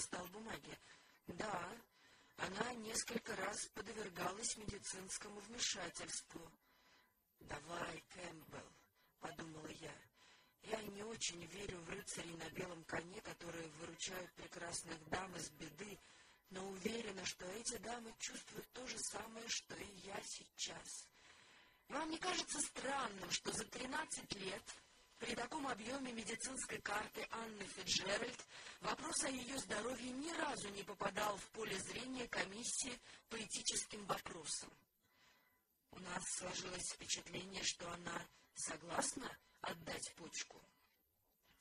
листал бумаги. Да, она несколько раз подвергалась медицинскому вмешательству. «Давай, Кэмпбелл», — подумала я. «Я не очень верю в рыцарей на белом коне, которые выручают прекрасных дам из беды, но уверена, что эти дамы чувствуют то же самое, что и я сейчас. Вам не кажется странным, что за тринадцать лет при таком объеме медицинской карты Анны Фиджеральд вопрос о ее здоровье ни разу не попадал в поле зрения комиссии по этическим вопросам. У нас сложилось впечатление, что она согласна отдать почку.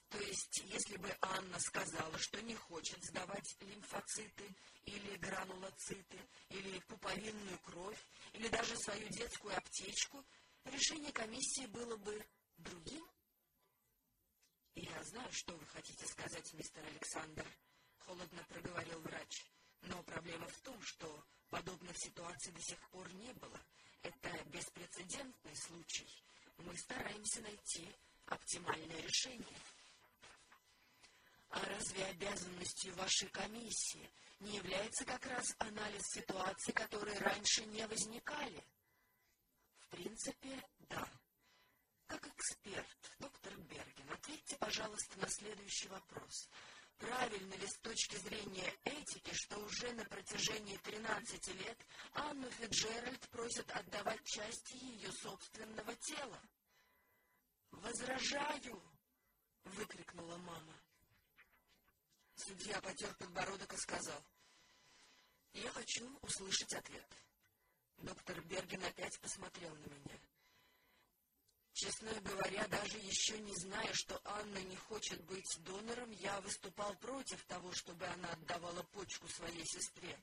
То есть, если бы Анна сказала, что не хочет сдавать лимфоциты или гранулоциты, или пуповинную кровь, или даже свою детскую аптечку, решение комиссии было бы другим? «Я знаю, что вы хотите сказать, мистер Александр», — холодно проговорил врач. «Но проблема в том, что подобных ситуаций до сих пор не было. Это беспрецедентный случай. Мы стараемся найти оптимальное решение». «А разве обязанностью вашей комиссии не является как раз анализ ситуаций, которые раньше не возникали?» «В принципе, да», как эксперт, Берген, ответьте, пожалуйста, на следующий вопрос. Правильно ли с точки зрения этики, что уже на протяжении 13 лет Анну Фиджеральд просят отдавать части ее собственного тела? «Возражаю!» — выкрикнула мама. Судья потер подбородок и сказал, «Я хочу услышать ответ». Доктор Берген опять посмотрел на меня. Честно говоря, даже еще не зная, что Анна не хочет быть донором, я выступал против того, чтобы она отдавала почку своей сестре.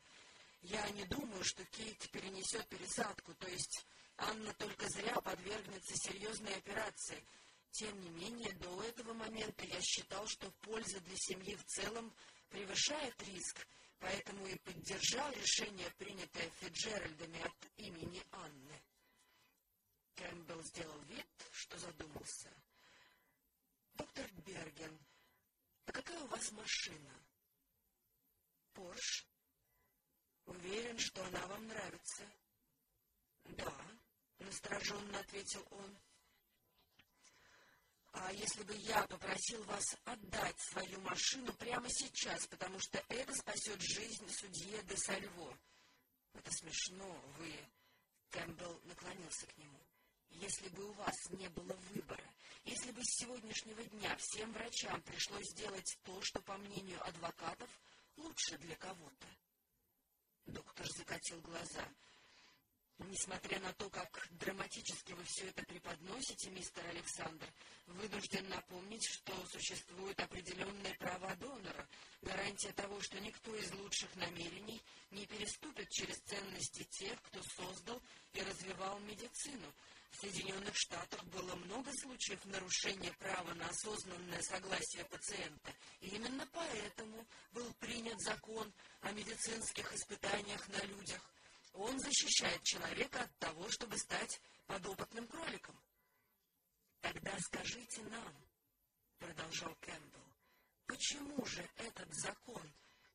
Я не думаю, что Кейт перенесет пересадку, то есть Анна только зря подвергнется серьезной операции. Тем не менее, до этого момента я считал, что польза для семьи в целом превышает риск, поэтому и поддержал решение, принятое Фиджеральдами от имени Анны. Кэмпбелл сделал вид, что задумался. «Доктор Берген, а какая у вас машина?» «Порш. Уверен, что она вам нравится». «Да», — настороженно ответил он. «А если бы я попросил вас отдать свою машину прямо сейчас, потому что это спасет жизнь судье де Сальво?» «Это смешно, вы...» Кэмпбелл наклонился к нему если бы у вас не было выбора, если бы с сегодняшнего дня всем врачам пришлось сделать то, что, по мнению адвокатов, лучше для кого-то. Доктор закатил глаза. Несмотря на то, как драматически вы все это преподносите, мистер Александр, вынужден напомнить, что существуют определенные права донора, гарантия того, что никто из лучших намерений не переступит через ценности тех, кто создал и развивал медицину, в Соединенных Штатах было много случаев нарушения права на осознанное согласие пациента, и именно поэтому был принят закон о медицинских испытаниях на людях. Он защищает человека от того, чтобы стать подопытным кроликом. «Тогда скажите нам», — продолжал Кэмпбелл, — «почему же этот закон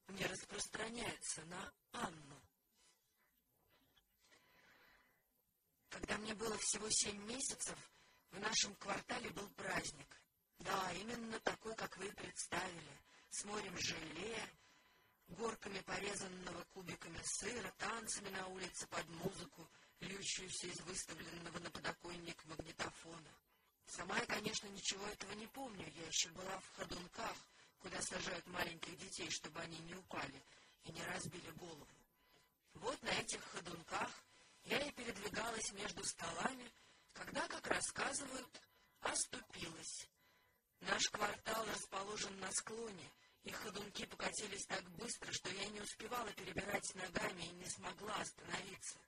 не распространяется на Анну?» Когда мне было всего семь месяцев, в нашем квартале был праздник. Да, именно такой, как вы представили, с морем желе, горками порезанного кубиками сыра, танцами на улице под музыку, льющуюся из выставленного на подоконник магнитофона. Сама я, конечно, ничего этого не помню. Я еще была в ходунках, куда сажают маленьких детей, чтобы они не упали и не разбили голову. Вот на этих ходунках я и передвигалась между столами, когда, как рассказывают, оступилась. Наш квартал расположен на склоне, и ходунки покатились так быстро, что я не успевала перебирать ногами и не смогла остановиться.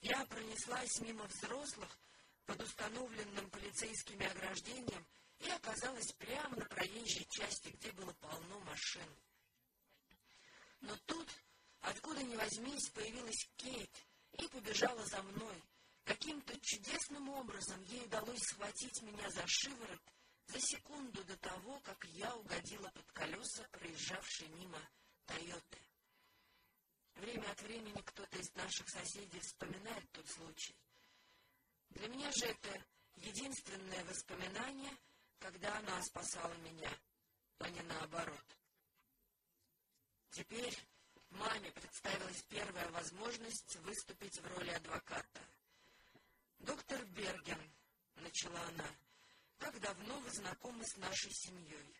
Я пронеслась мимо взрослых под установленным полицейскими ограждением и оказалась прямо на проезжей части, где было полно машин. Но тут, откуда ни возьмись, появилась Кейт — побежала за мной. Каким-то чудесным образом ей удалось схватить меня за шиворот за секунду до того, как я угодила под колеса, проезжавшей мимо Тойоты. Время от времени кто-то из наших соседей вспоминает тот случай. Для меня же это единственное воспоминание, когда она спасала меня, а не наоборот. Теперь маме представилась первая возможность выступить в роли адвоката. «Доктор Берген», — начала она, — «как давно вы знакомы с нашей семьей?»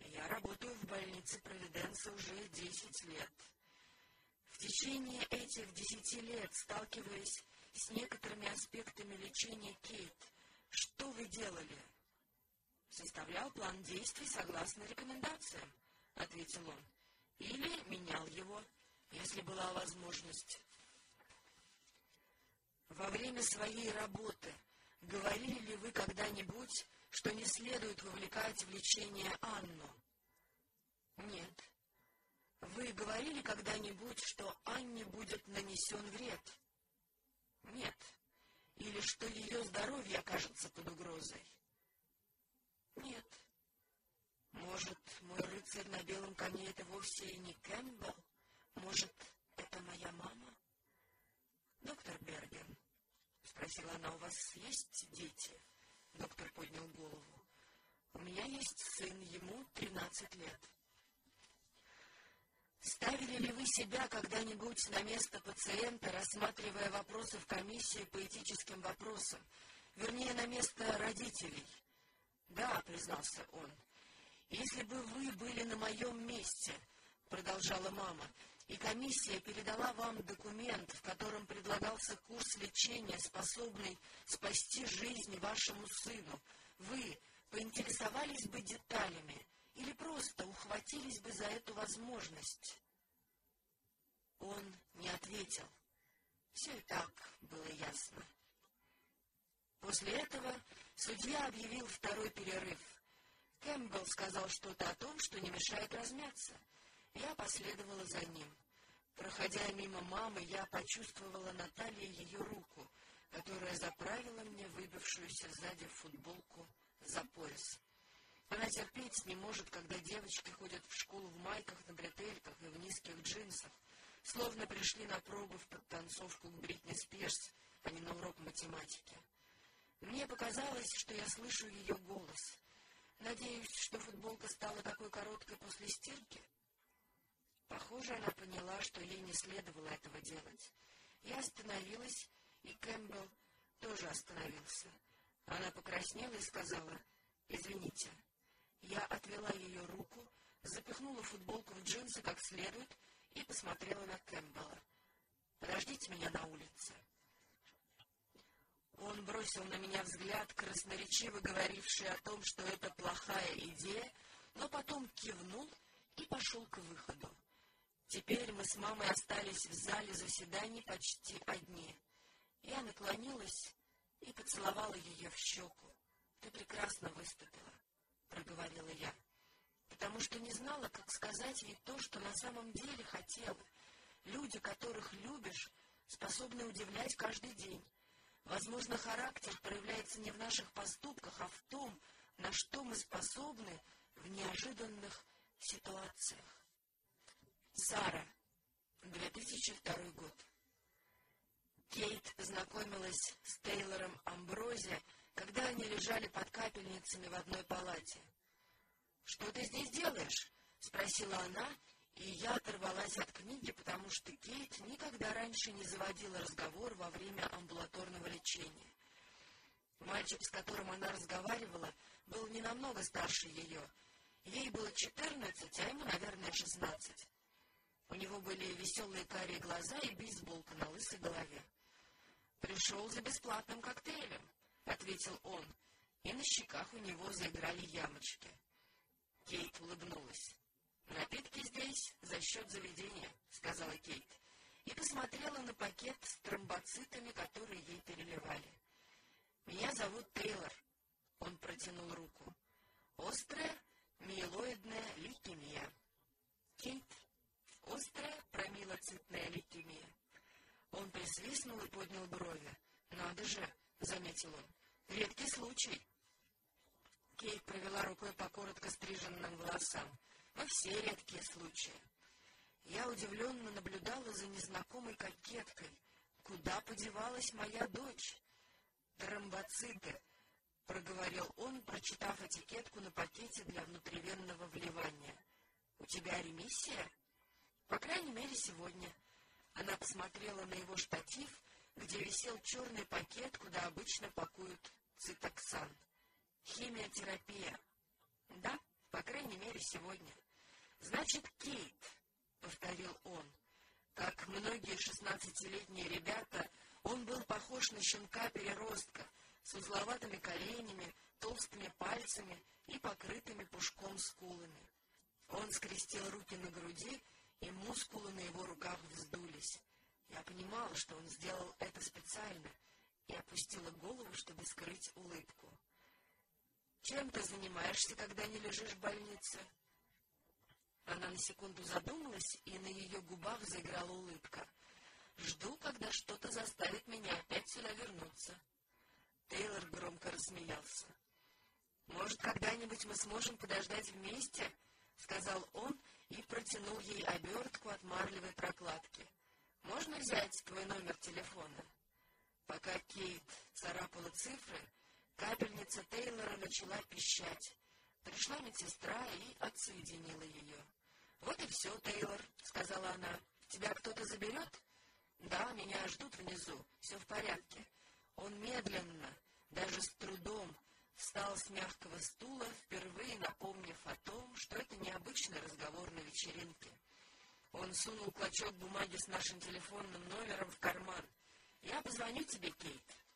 «Я работаю в больнице Провиденции уже десять лет. В течение этих десяти лет, сталкиваясь с некоторыми аспектами лечения Кейт, что вы делали?» «Составлял план действий согласно рекомендациям», — ответил он или менял его, если была возможность. Во время своей работы говорили ли вы когда-нибудь, что не следует вовлекать в лечение Анну? Нет. Вы говорили когда-нибудь, что Анне будет нанесен вред? Нет. Или что ее здоровье окажется под угрозой? Нет. Может, мой рыцарь на белом коне — это вовсе и не Кэмпбелл? Может, это моя мама? — Доктор Берген, — спросила она, — у вас есть дети? Доктор поднял голову. — У меня есть сын, ему тринадцать лет. Ставили ли вы себя когда-нибудь на место пациента, рассматривая вопросы в комиссии по этическим вопросам, вернее, на место родителей? — Да, — признался он, — «Если бы вы были на моем месте», — продолжала мама, «и комиссия передала вам документ, в котором предлагался курс лечения, способный спасти жизнь вашему сыну, вы поинтересовались бы деталями или просто ухватились бы за эту возможность?» Он не ответил. Все и так было ясно. После этого судья объявил второй перерыв — Кэмпбелл сказал что-то о том, что не мешает размяться. Я последовала за ним. Проходя мимо мамы, я почувствовала на талии ее руку, которая заправила мне выбившуюся сзади футболку за пояс. Она терпеть не может, когда девочки ходят в школу в майках на бретельках и в низких джинсах, словно пришли на пробу в подтанцовку к Бритни Спирс, а не на урок математики. Мне показалось, что я слышу ее голос — Надеюсь, что футболка стала такой короткой после стирки. Похоже, она поняла, что ей не следовало этого делать. Я остановилась, и Кэмпбелл тоже остановился. Она покраснела и сказала, «Извините». Я отвела ее руку, запихнула футболку в джинсы как следует и посмотрела на Кэмпбелла. «Подождите меня на улице». Он бросил на меня взгляд, красноречиво говоривший о том, что это плохая идея, но потом кивнул и пошел к выходу. Теперь мы с мамой остались в зале заседаний почти одни. Я наклонилась и поцеловала ее в щеку. — Ты прекрасно выступила, — проговорила я, потому что не знала, как сказать ей то, что на самом деле хотела. Люди, которых любишь, способны удивлять каждый день. Возможно, характер проявляется не в наших поступках, а в том, на что мы способны в неожиданных ситуациях. Сара, 2002 год. Кейт познакомилась с Тейлором Амбрози, когда они лежали под капельницами в одной палате. «Что ты здесь делаешь?» — спросила она, и я оторвалась от книги, потому что Кейт никогда раньше не заводила разговор во время амбулаторного лечения. Мальчик, с которым она разговаривала, был не намного старше ее. Ей было четырнадцать, а ему, наверное, шестнадцать. У него были веселые карие глаза и бейсболка на лысой голове. «Пришел за бесплатным коктейлем», — ответил он, и на щеках у него заиграли ямочки. Кейт улыбнулась. «Напитки здесь за счет заведения», — сказала Кейт, и посмотрела на пакет с тромбоцитами, которые ей переливали. «Меня зовут Тейлор», — он протянул руку. «Острая миелоидная лейкемия». «Кейт, острая промилоцитная лейкемия». Он присвистнул и поднял брови. «Надо же», — заметил он, — «редкий случай». Кейт провела рукой по коротко стриженным волосам. Но все редкие случаи. Я удивленно наблюдала за незнакомой кокеткой. Куда подевалась моя дочь? Тромбоциты, — проговорил он, прочитав этикетку на пакете для внутривенного вливания. — У тебя ремиссия? — По крайней мере, сегодня. Она посмотрела на его штатив, где висел черный пакет, куда обычно пакуют цитоксан. Химиотерапия. Да, по крайней мере, сегодня. Значит, Кейт, — повторил он. Как многие шестнадцатилетние ребята, он был похож на щенка-переростка с узловатыми коленями, толстыми пальцами и покрытыми пушком скулами. Он скрестил руки на груди, и мускулы на его руках вздулись. Я понимала, что он сделал это специально, и опустила голову, чтобы скрыть улыбку. Чем ты занимаешься, когда не лежишь в больнице? Она на секунду задумалась, и на ее губах заиграла улыбка. Жду, когда что-то заставит меня опять сюда вернуться. Тейлор громко рассмеялся. Может, когда-нибудь мы сможем подождать вместе? сказал он и протянул ей обертку от марлевой прокладки. Можно взять твой номер телефона? Пока Кейт царапала цифры, Капельница Тейлора начала пищать. Пришла медсестра и отсоединила ее. — Вот и все, Тейлор, — сказала она. — Тебя кто-то заберет? — Да, меня ждут внизу. Все в порядке. Он медленно, даже с трудом, встал с мягкого стула, впервые напомнив о том, что это необычный разговор на вечеринке. Он сунул клочок бумаги с нашим телефонным номером в карман. — Я позвоню тебе, Кейт.